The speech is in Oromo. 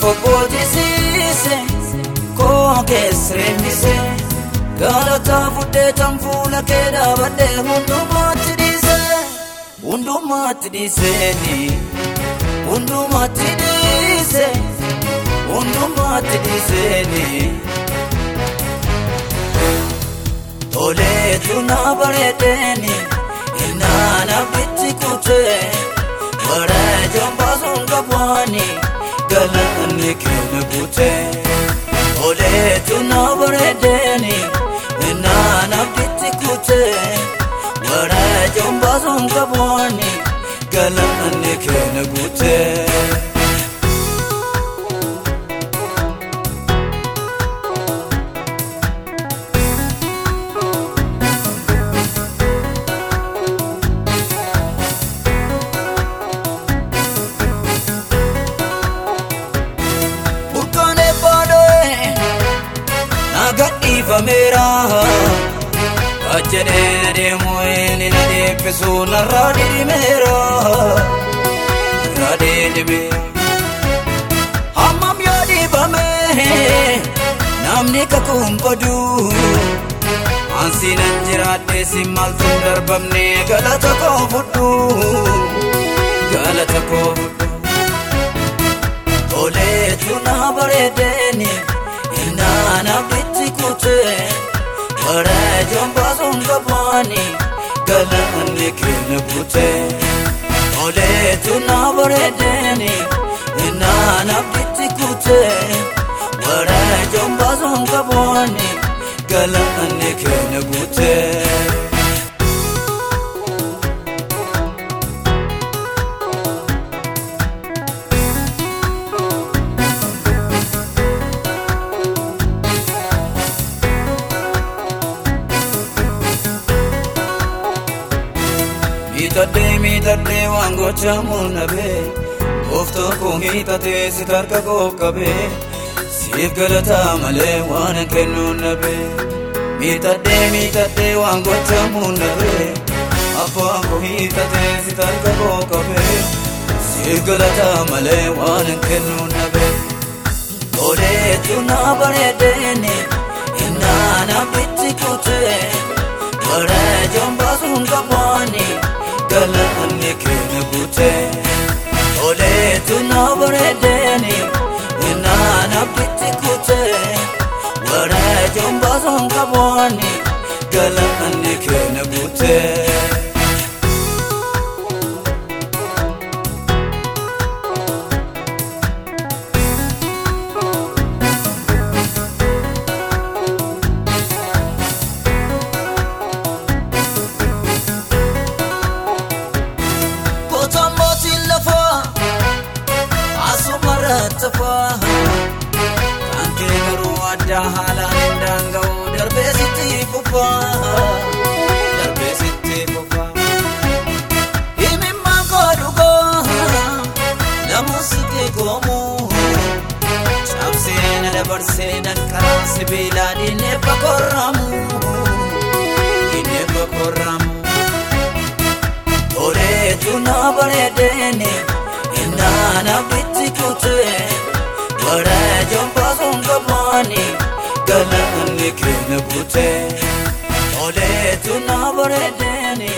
fobbootisiise koo keesseennise galataa fuddee tan fuula kee dhaabadhee hundumaatti dhiise hundumaatti dhiiseeni hundumaatti dhiise hundumaatti dhiiseeni. Toleetu na bareedeeni inaan abbitti kutee bareejoon baasuun qabaani galanni keenya butee. Toleetu na bareedeeni inaan abbitti kutee bareejoon baasuun qabaani galanni keenya butee. Gadhiifameera Ajjaneen deemuu inni na deebisu narraa didimeera narraa didimeera Hammam yoo dhiifame namni kakuun badu Ansi nan jiraadhee si maaltu darbamne galata koo fudhu galata koo fudhu Toleetu na bareedeeni inaan abditti qabaani galanni keenya butee toleetu na bareedeeni inaan abditti kutee bareejoon baasuun Miidhagdee miidhagdee waan gochamu nabee Gooftaan koo miidhagdee si tarka koo qabee Siif galataa malee waan hin kennu nabee Miidhagdee miidhagdee waan gochamu nabee Abbaan koo miidhagdee si tarka koo qabee Siif galataa malee waan hin kennu nabee Toleetu na bareedeeni innaan Toleetu na bareedeeni innaan abbitti kutee Bareejoon baasuun qabaani galanni keenya fufaa darbee sitti fufaa himimmaan koo dhugoo nama sikee koomuu cabsee na dabarsee nan karaa sibiilaa dhiinneeffa korramu dhiinneeffa korramu toleetu na bareedeeni innaan abbitti bareejoon baasuun qabaani keenya butee toleetu na bareedeeni.